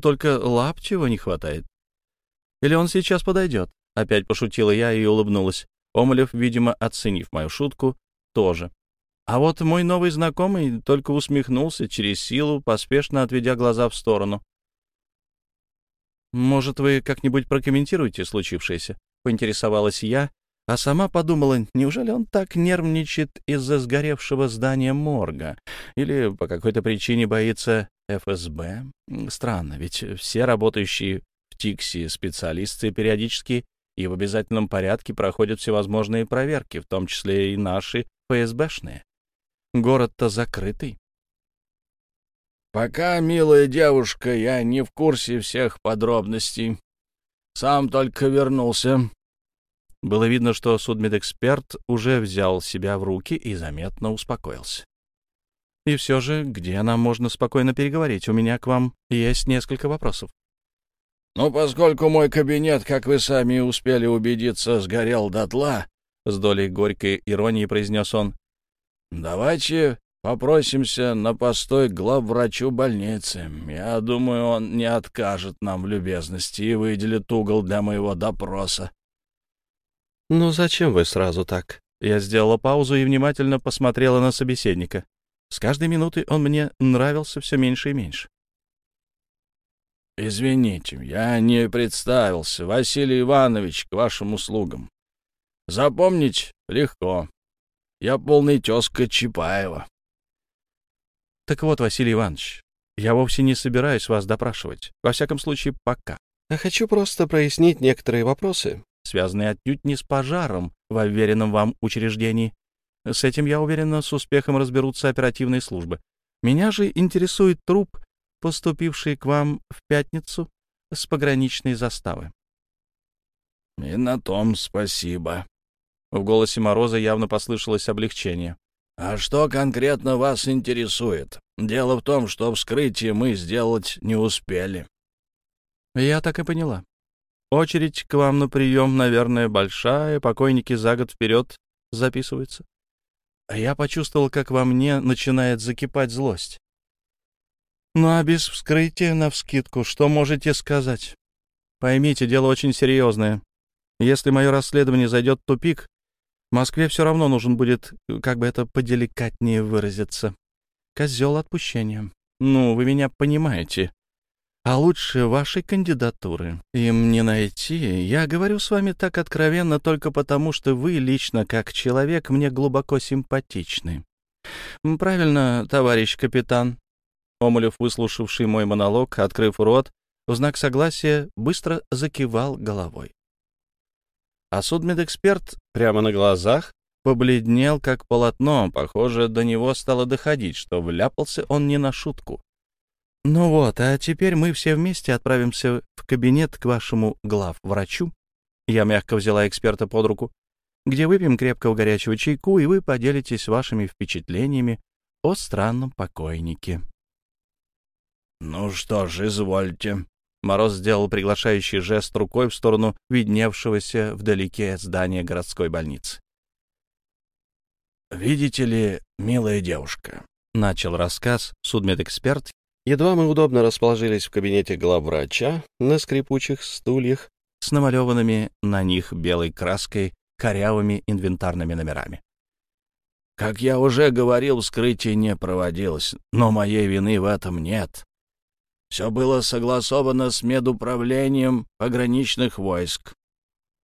Только лап чего не хватает. Или он сейчас подойдет?» Опять пошутила я и улыбнулась. Омулев, видимо, оценив мою шутку, тоже. А вот мой новый знакомый только усмехнулся через силу, поспешно отведя глаза в сторону. Может, вы как-нибудь прокомментируете случившееся?» — поинтересовалась я, а сама подумала, неужели он так нервничает из-за сгоревшего здания морга? Или по какой-то причине боится ФСБ? Странно, ведь все работающие в ТИКСе специалисты периодически и в обязательном порядке проходят всевозможные проверки, в том числе и наши ФСБшные. Город-то закрытый. «Пока, милая девушка, я не в курсе всех подробностей. Сам только вернулся». Было видно, что судмедэксперт уже взял себя в руки и заметно успокоился. «И все же, где нам можно спокойно переговорить? У меня к вам есть несколько вопросов». «Ну, поскольку мой кабинет, как вы сами успели убедиться, сгорел дотла», — с долей горькой иронии произнес он, — «давайте попросимся на постой главврачу больницы. Я думаю, он не откажет нам в любезности и выделит угол для моего допроса». «Ну зачем вы сразу так?» Я сделала паузу и внимательно посмотрела на собеседника. С каждой минутой он мне нравился все меньше и меньше. «Извините, я не представился. Василий Иванович, к вашим услугам. Запомнить легко. Я полный тезка Чапаева». «Так вот, Василий Иванович, я вовсе не собираюсь вас допрашивать. Во всяком случае, пока. А хочу просто прояснить некоторые вопросы, связанные отнюдь не с пожаром в уверенном вам учреждении. С этим, я уверена, с успехом разберутся оперативные службы. Меня же интересует труп поступивший к вам в пятницу с пограничной заставы. — И на том спасибо. В голосе Мороза явно послышалось облегчение. — А что конкретно вас интересует? Дело в том, что вскрытие мы сделать не успели. — Я так и поняла. Очередь к вам на прием, наверное, большая, покойники за год вперед записываются. А я почувствовал, как во мне начинает закипать злость. Ну а без вскрытия навскидку что можете сказать? Поймите, дело очень серьезное. Если мое расследование зайдет в тупик, Москве все равно нужен будет, как бы это поделикатнее выразиться, козел отпущения. Ну, вы меня понимаете. А лучше вашей кандидатуры им не найти. Я говорю с вами так откровенно только потому, что вы лично, как человек, мне глубоко симпатичны. Правильно, товарищ капитан. Омулев, выслушавший мой монолог, открыв рот, в знак согласия быстро закивал головой. А судмедэксперт прямо на глазах побледнел, как полотно. Похоже, до него стало доходить, что вляпался он не на шутку. «Ну вот, а теперь мы все вместе отправимся в кабинет к вашему главврачу». Я мягко взяла эксперта под руку, где выпьем крепкого горячего чайку, и вы поделитесь вашими впечатлениями о странном покойнике. «Ну что ж, извольте». Мороз сделал приглашающий жест рукой в сторону видневшегося вдалеке здания городской больницы. «Видите ли, милая девушка», — начал рассказ судмедэксперт, едва мы удобно расположились в кабинете главврача на скрипучих стульях с намалеванными на них белой краской корявыми инвентарными номерами. «Как я уже говорил, вскрытие не проводилось, но моей вины в этом нет. Все было согласовано с медуправлением пограничных войск.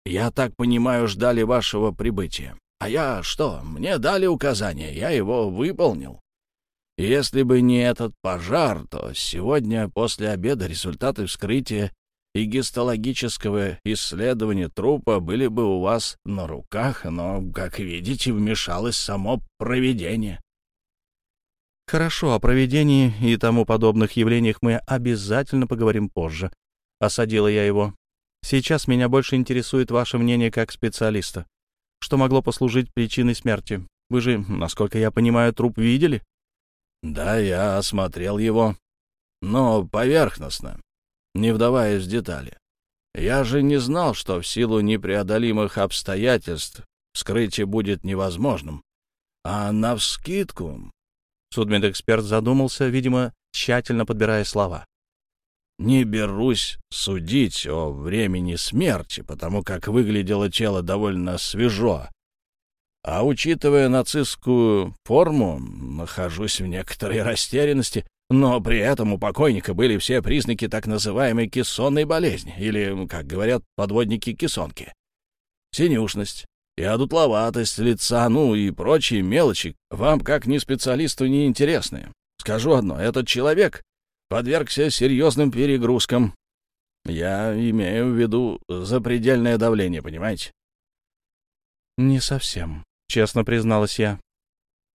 Я так понимаю, ждали вашего прибытия. А я что? Мне дали указание, я его выполнил. Если бы не этот пожар, то сегодня после обеда результаты вскрытия и гистологического исследования трупа были бы у вас на руках, но, как видите, вмешалось само проведение. Хорошо, о проведении и тому подобных явлениях мы обязательно поговорим позже. Осадила я его. Сейчас меня больше интересует ваше мнение как специалиста. Что могло послужить причиной смерти? Вы же, насколько я понимаю, труп видели? Да, я осмотрел его, но поверхностно, не вдаваясь в детали. Я же не знал, что в силу непреодолимых обстоятельств вскрытие будет невозможным. А навскидку Судмедэксперт задумался, видимо, тщательно подбирая слова. «Не берусь судить о времени смерти, потому как выглядело тело довольно свежо. А учитывая нацистскую форму, нахожусь в некоторой растерянности. Но при этом у покойника были все признаки так называемой кессонной болезни, или, как говорят подводники, кессонки. Синюшность и одутловатость лица, ну и прочие мелочи, вам, как ни специалисту, не интересны. Скажу одно, этот человек подвергся серьезным перегрузкам. Я имею в виду запредельное давление, понимаете? «Не совсем», — честно призналась я.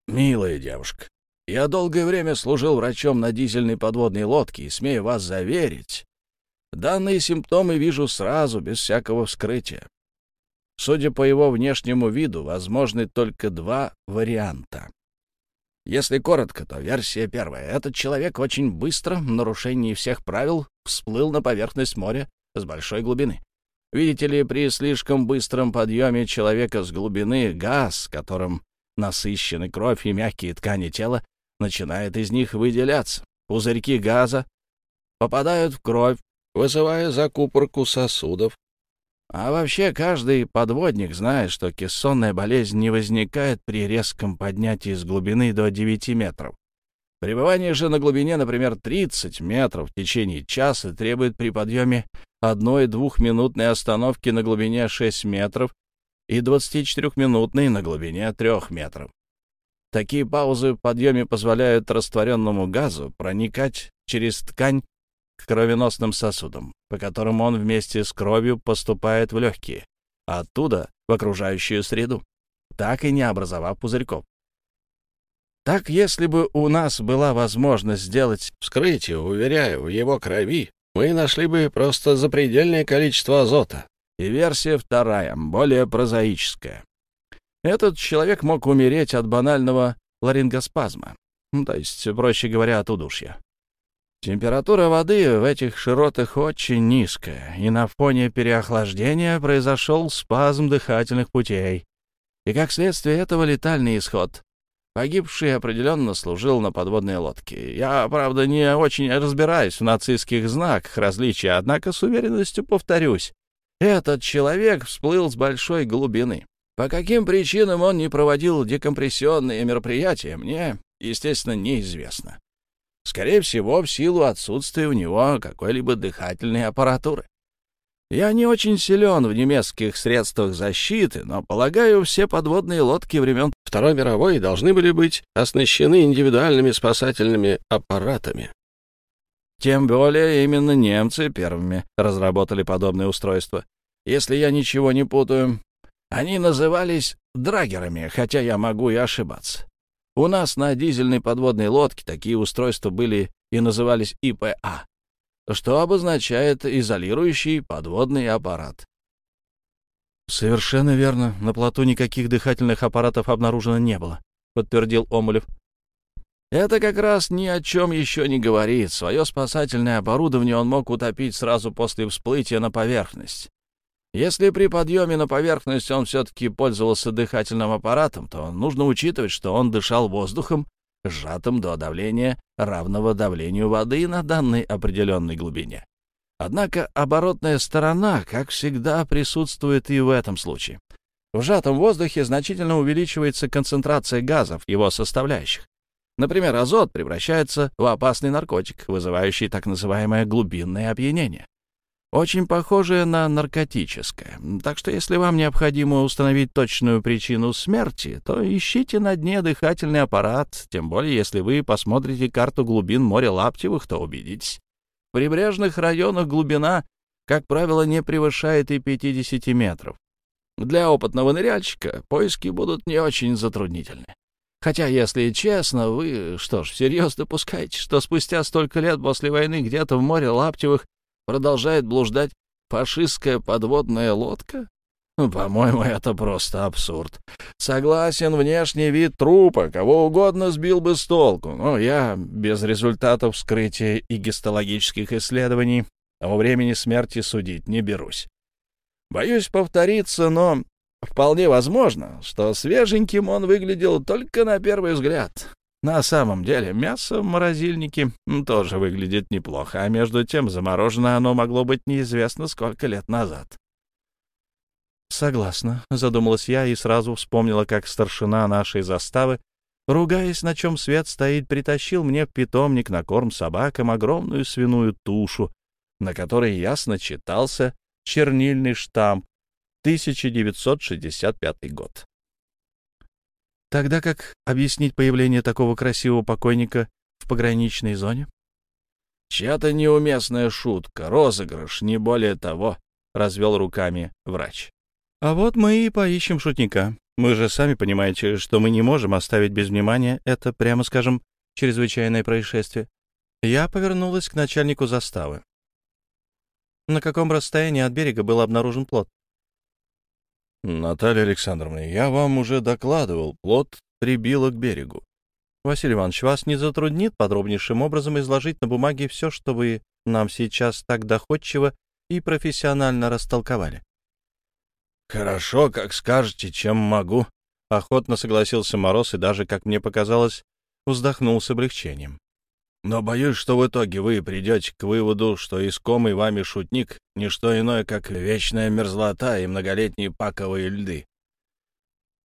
«Милая девушка, я долгое время служил врачом на дизельной подводной лодке и смею вас заверить, данные симптомы вижу сразу, без всякого вскрытия. Судя по его внешнему виду, возможны только два варианта. Если коротко, то версия первая. Этот человек очень быстро, в нарушении всех правил, всплыл на поверхность моря с большой глубины. Видите ли, при слишком быстром подъеме человека с глубины газ, которым насыщены кровь и мягкие ткани тела, начинает из них выделяться. Пузырьки газа попадают в кровь, вызывая закупорку сосудов. А вообще каждый подводник знает, что кессонная болезнь не возникает при резком поднятии с глубины до 9 метров. Пребывание же на глубине, например, 30 метров в течение часа требует при подъеме одной двухминутной остановки на глубине 6 метров и 24-минутной на глубине 3 метров. Такие паузы в подъеме позволяют растворенному газу проникать через ткань к кровеносным сосудам, по которым он вместе с кровью поступает в легкие, а оттуда в окружающую среду, так и не образовав пузырьков. Так, если бы у нас была возможность сделать вскрытие, уверяю, в его крови, мы нашли бы просто запредельное количество азота. И версия вторая, более прозаическая. Этот человек мог умереть от банального ларингоспазма, то есть, проще говоря, от удушья. Температура воды в этих широтах очень низкая, и на фоне переохлаждения произошел спазм дыхательных путей. И как следствие этого летальный исход. Погибший определенно служил на подводной лодке. Я, правда, не очень разбираюсь в нацистских знаках различия, однако с уверенностью повторюсь. Этот человек всплыл с большой глубины. По каким причинам он не проводил декомпрессионные мероприятия, мне, естественно, неизвестно. Скорее всего, в силу отсутствия у него какой-либо дыхательной аппаратуры. Я не очень силен в немецких средствах защиты, но, полагаю, все подводные лодки времен Второй мировой должны были быть оснащены индивидуальными спасательными аппаратами. Тем более именно немцы первыми разработали подобное устройство. Если я ничего не путаю, они назывались драгерами, хотя я могу и ошибаться. У нас на дизельной подводной лодке такие устройства были и назывались ИПА, что обозначает изолирующий подводный аппарат. «Совершенно верно. На плоту никаких дыхательных аппаратов обнаружено не было», — подтвердил Омулев. «Это как раз ни о чем еще не говорит. Свое спасательное оборудование он мог утопить сразу после всплытия на поверхность. Если при подъеме на поверхность он все-таки пользовался дыхательным аппаратом, то нужно учитывать, что он дышал воздухом, сжатым до давления, равного давлению воды на данной определенной глубине. Однако оборотная сторона, как всегда, присутствует и в этом случае. В сжатом воздухе значительно увеличивается концентрация газов, его составляющих. Например, азот превращается в опасный наркотик, вызывающий так называемое глубинное опьянение очень похожее на наркотическое. Так что если вам необходимо установить точную причину смерти, то ищите на дне дыхательный аппарат, тем более если вы посмотрите карту глубин моря Лаптевых, то убедитесь. В прибрежных районах глубина, как правило, не превышает и 50 метров. Для опытного ныряльщика поиски будут не очень затруднительны. Хотя, если честно, вы, что ж, всерьез допускаете, что спустя столько лет после войны где-то в море Лаптевых продолжает блуждать фашистская подводная лодка? По-моему, это просто абсурд. Согласен, внешний вид трупа кого угодно сбил бы с толку, но я без результатов вскрытия и гистологических исследований о времени смерти судить не берусь. Боюсь повториться, но вполне возможно, что свеженьким он выглядел только на первый взгляд. На самом деле, мясо в морозильнике тоже выглядит неплохо, а между тем замороженное оно могло быть неизвестно сколько лет назад. «Согласна», — задумалась я и сразу вспомнила, как старшина нашей заставы ругаясь, на чем свет стоит, притащил мне в питомник на корм собакам огромную свиную тушу, на которой ясно читался чернильный штамп 1965 год. Тогда как объяснить появление такого красивого покойника в пограничной зоне? Чья-то неуместная шутка, розыгрыш, не более того, — развел руками врач. А вот мы и поищем шутника. Мы же сами понимаете, что мы не можем оставить без внимания это, прямо скажем, чрезвычайное происшествие. Я повернулась к начальнику заставы. На каком расстоянии от берега был обнаружен плод? Наталья Александровна, я вам уже докладывал, плод прибило к берегу. Василий Иванович, вас не затруднит подробнейшим образом изложить на бумаге все, что вы нам сейчас так доходчиво и профессионально растолковали? «Хорошо, как скажете, чем могу», — охотно согласился Мороз и даже, как мне показалось, вздохнул с облегчением. «Но боюсь, что в итоге вы придете к выводу, что искомый вами шутник — не что иное, как вечная мерзлота и многолетние паковые льды».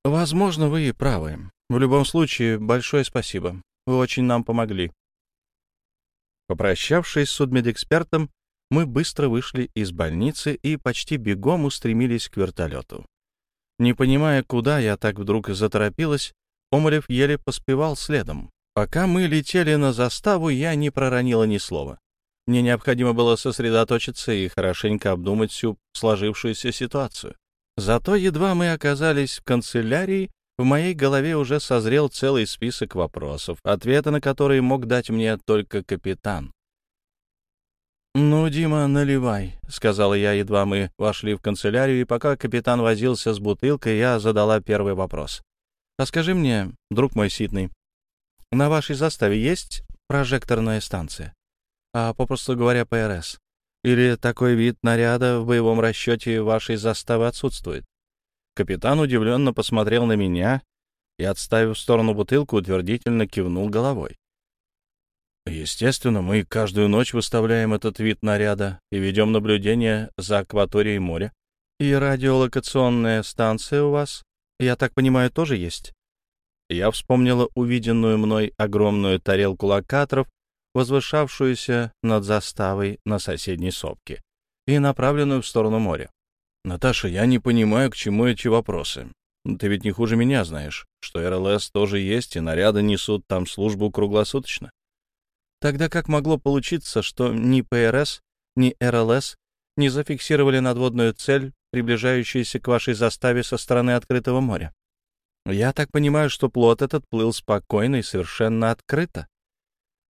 «Возможно, вы и правы. В любом случае, большое спасибо. Вы очень нам помогли». Попрощавшись с судмедэкспертом, мы быстро вышли из больницы и почти бегом устремились к вертолету. Не понимая, куда я так вдруг заторопилась, Омарев еле поспевал следом. Пока мы летели на заставу, я не проронила ни слова. Мне необходимо было сосредоточиться и хорошенько обдумать всю сложившуюся ситуацию. Зато едва мы оказались в канцелярии, в моей голове уже созрел целый список вопросов, ответы на которые мог дать мне только капитан. «Ну, Дима, наливай», — сказала я, едва мы вошли в канцелярию, и пока капитан возился с бутылкой, я задала первый вопрос. «А скажи мне, друг мой ситный, на вашей заставе есть прожекторная станция? А, попросту говоря, ПРС? Или такой вид наряда в боевом расчете вашей заставы отсутствует?» Капитан удивленно посмотрел на меня и, отставив в сторону бутылку, утвердительно кивнул головой. Естественно, мы каждую ночь выставляем этот вид наряда и ведем наблюдение за акваторией моря. И радиолокационная станция у вас, я так понимаю, тоже есть? Я вспомнила увиденную мной огромную тарелку локаторов, возвышавшуюся над заставой на соседней сопке и направленную в сторону моря. «Наташа, я не понимаю, к чему эти вопросы. Ты ведь не хуже меня знаешь, что РЛС тоже есть, и наряды несут там службу круглосуточно. Тогда как могло получиться, что ни ПРС, ни РЛС не зафиксировали надводную цель, приближающуюся к вашей заставе со стороны открытого моря? Я так понимаю, что плод этот плыл спокойно и совершенно открыто.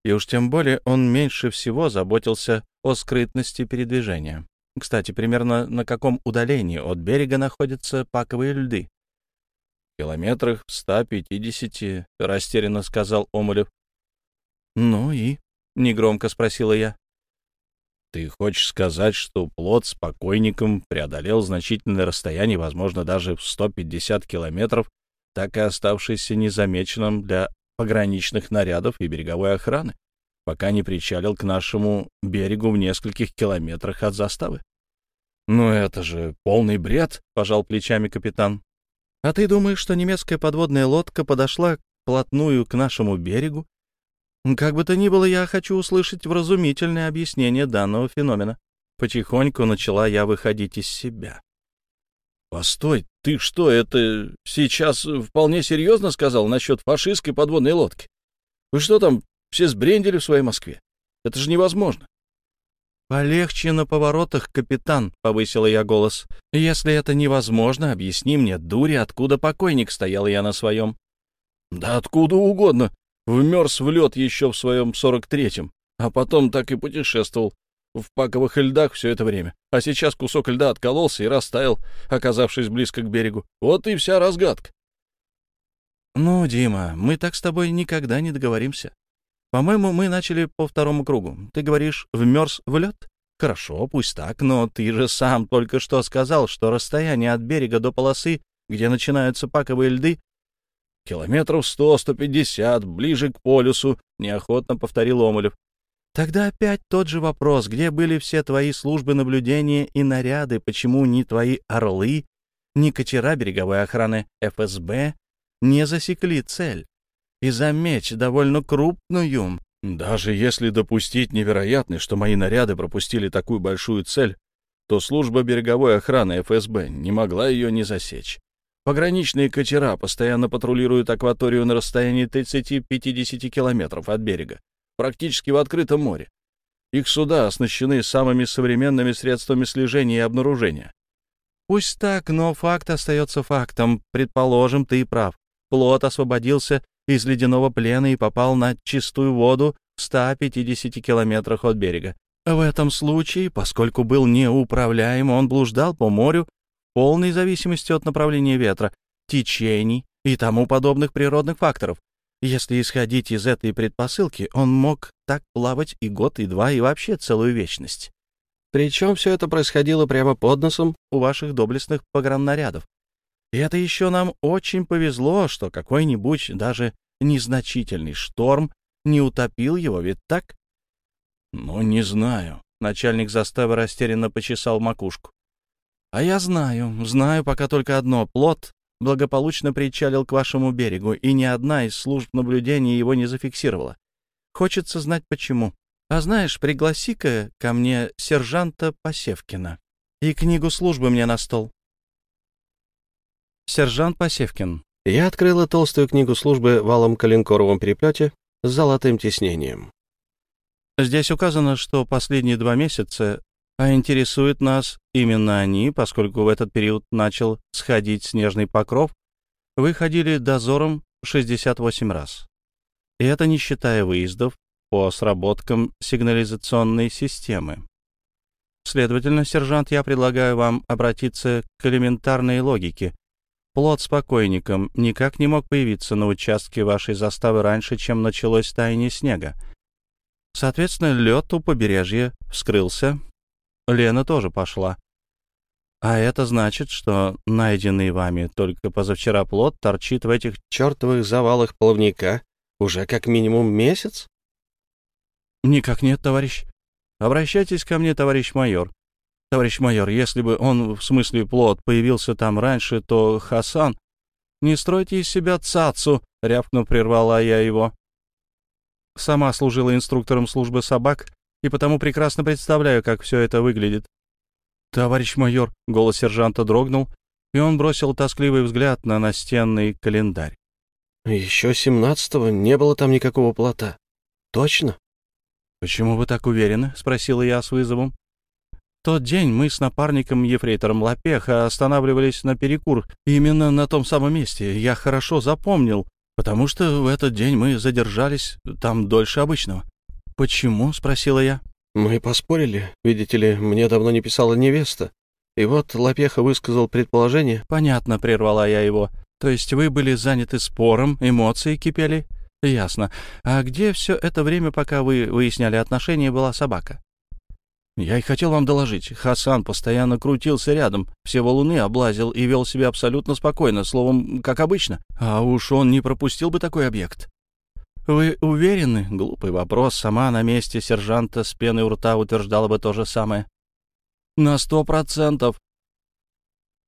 И уж тем более он меньше всего заботился о скрытности передвижения. Кстати, примерно на каком удалении от берега находятся паковые льды? — километрах в 150, — растерянно сказал Омулев. «Ну и?» — негромко спросила я. «Ты хочешь сказать, что плод с покойником преодолел значительное расстояние, возможно, даже в 150 километров, так и оставшийся незамеченным для пограничных нарядов и береговой охраны, пока не причалил к нашему берегу в нескольких километрах от заставы?» «Ну это же полный бред», — пожал плечами капитан. «А ты думаешь, что немецкая подводная лодка подошла вплотную к нашему берегу как бы то ни было, я хочу услышать вразумительное объяснение данного феномена. Потихоньку начала я выходить из себя. «Постой, ты что, это сейчас вполне серьезно сказал насчет фашистской подводной лодки? Вы что там, все сбрендили в своей Москве? Это же невозможно!» «Полегче на поворотах, капитан», — повысила я голос. «Если это невозможно, объясни мне, дури, откуда покойник стоял я на своем». «Да откуда угодно вмерз в лед еще в своем сорок третьем, а потом так и путешествовал в паковых льдах все это время. А сейчас кусок льда откололся и растаял, оказавшись близко к берегу. Вот и вся разгадка. «Ну, Дима, мы так с тобой никогда не договоримся. По-моему, мы начали по второму кругу. Ты говоришь, вмерз в лед? Хорошо, пусть так, но ты же сам только что сказал, что расстояние от берега до полосы, где начинаются паковые льды, Километров сто-сто пятьдесят, ближе к полюсу, — неохотно повторил Омолев. Тогда опять тот же вопрос, где были все твои службы наблюдения и наряды, почему ни твои «Орлы», ни катера береговой охраны ФСБ не засекли цель? И заметь, довольно крупную. Даже если допустить невероятность, что мои наряды пропустили такую большую цель, то служба береговой охраны ФСБ не могла ее не засечь. Пограничные катера постоянно патрулируют акваторию на расстоянии 30-50 километров от берега, практически в открытом море. Их суда оснащены самыми современными средствами слежения и обнаружения. Пусть так, но факт остается фактом. Предположим, ты прав. Плот освободился из ледяного плена и попал на чистую воду в 150 километрах от берега. В этом случае, поскольку был неуправляем, он блуждал по морю в полной зависимости от направления ветра, течений и тому подобных природных факторов. Если исходить из этой предпосылки, он мог так плавать и год, и два, и вообще целую вечность. Причем все это происходило прямо под носом у ваших доблестных пограннарядов. И это еще нам очень повезло, что какой-нибудь даже незначительный шторм не утопил его, ведь так? Ну, не знаю. Начальник заставы растерянно почесал макушку. А я знаю, знаю пока только одно. Плод благополучно причалил к вашему берегу, и ни одна из служб наблюдения его не зафиксировала. Хочется знать, почему. А знаешь, пригласи-ка ко мне сержанта Посевкина и книгу службы мне на стол. Сержант Посевкин. Я открыла толстую книгу службы в алом коленкоровом переплете с золотым тиснением. Здесь указано, что последние два месяца а интересуют нас именно они, поскольку в этот период начал сходить снежный покров, вы ходили дозором 68 раз. И это не считая выездов по сработкам сигнализационной системы. Следовательно, сержант, я предлагаю вам обратиться к элементарной логике. Плод с покойником никак не мог появиться на участке вашей заставы раньше, чем началось таяние снега. Соответственно, лед у побережья вскрылся, Лена тоже пошла. А это значит, что найденный вами только позавчера плод торчит в этих чертовых завалах плавника уже как минимум месяц? Никак нет, товарищ. Обращайтесь ко мне, товарищ майор. Товарищ майор, если бы он, в смысле плод, появился там раньше, то Хасан... Не стройте из себя цацу, — рявкнув прервала я его. Сама служила инструктором службы собак и потому прекрасно представляю, как все это выглядит. «Товарищ майор», — голос сержанта дрогнул, и он бросил тоскливый взгляд на настенный календарь. «Еще семнадцатого не было там никакого плота. Точно?» «Почему вы так уверены?» — спросила я с вызовом. тот день мы с напарником Ефрейтором Лапеха останавливались на перекур именно на том самом месте. Я хорошо запомнил, потому что в этот день мы задержались там дольше обычного. «Почему?» — спросила я. «Мы поспорили. Видите ли, мне давно не писала невеста. И вот Лапеха высказал предположение». «Понятно», — прервала я его. «То есть вы были заняты спором, эмоции кипели?» «Ясно. А где все это время, пока вы выясняли отношения, была собака?» «Я и хотел вам доложить. Хасан постоянно крутился рядом, все валуны облазил и вел себя абсолютно спокойно, словом, как обычно. А уж он не пропустил бы такой объект. «Вы уверены?» — глупый вопрос. Сама на месте сержанта с пеной у рта утверждала бы то же самое. «На сто процентов!»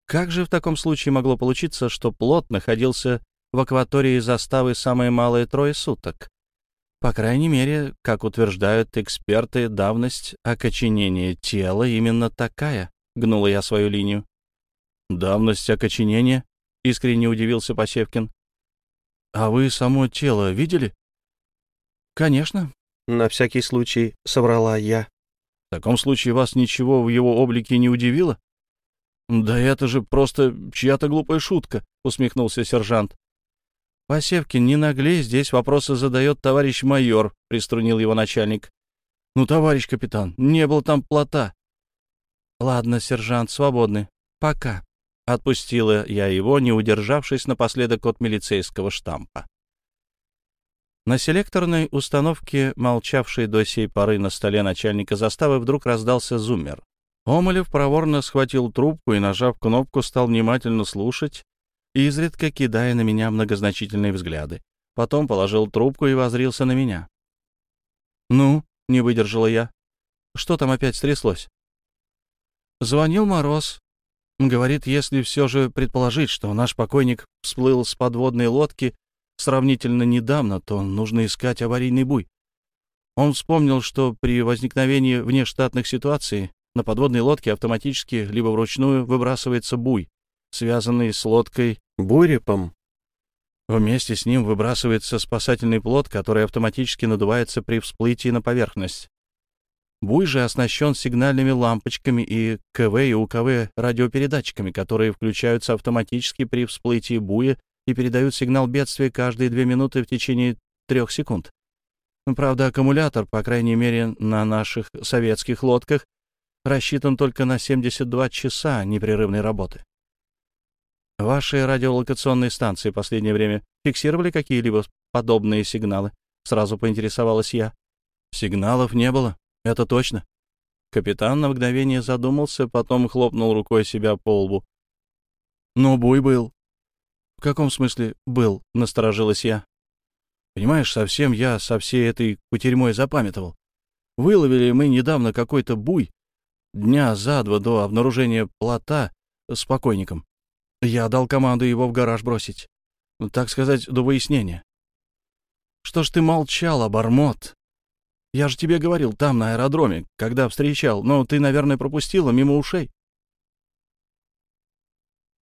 Как же в таком случае могло получиться, что плод находился в акватории заставы самые малые трое суток? По крайней мере, как утверждают эксперты, давность окоченения тела именно такая, — гнула я свою линию. «Давность окоченения?» — искренне удивился Посевкин. «А вы само тело видели?» «Конечно», — на всякий случай соврала я. «В таком случае вас ничего в его облике не удивило?» «Да это же просто чья-то глупая шутка», — усмехнулся сержант. «Посевкин, не наглей, здесь вопросы задает товарищ майор», — приструнил его начальник. «Ну, товарищ капитан, не было там плота». «Ладно, сержант, свободны. Пока». Отпустила я его, не удержавшись напоследок от милицейского штампа. На селекторной установке, молчавшей до сей поры на столе начальника заставы, вдруг раздался зуммер. Омолев проворно схватил трубку и, нажав кнопку, стал внимательно слушать, изредка кидая на меня многозначительные взгляды. Потом положил трубку и возрился на меня. «Ну?» — не выдержала я. «Что там опять стряслось?» Звонил Мороз. Говорит, если все же предположить, что наш покойник всплыл с подводной лодки, сравнительно недавно, то нужно искать аварийный буй. Он вспомнил, что при возникновении внештатных ситуаций на подводной лодке автоматически либо вручную выбрасывается буй, связанный с лодкой бурепом. Вместе с ним выбрасывается спасательный плот, который автоматически надувается при всплытии на поверхность. Буй же оснащен сигнальными лампочками и КВ и УКВ радиопередатчиками, которые включаются автоматически при всплытии буя и передают сигнал бедствия каждые две минуты в течение трех секунд. Правда, аккумулятор, по крайней мере, на наших советских лодках, рассчитан только на 72 часа непрерывной работы. Ваши радиолокационные станции в последнее время фиксировали какие-либо подобные сигналы? Сразу поинтересовалась я. Сигналов не было, это точно. Капитан на мгновение задумался, потом хлопнул рукой себя по лбу. Но буй был. В каком смысле был? Насторожилась я. Понимаешь, совсем я со всей этой кутерьмой запамятовал. Выловили мы недавно какой-то буй, дня за два до обнаружения плота с покойником. Я дал команду его в гараж бросить. Так сказать, до выяснения. Что ж ты молчал, обормот? Я же тебе говорил там, на аэродроме, когда встречал, но ты, наверное, пропустила мимо ушей.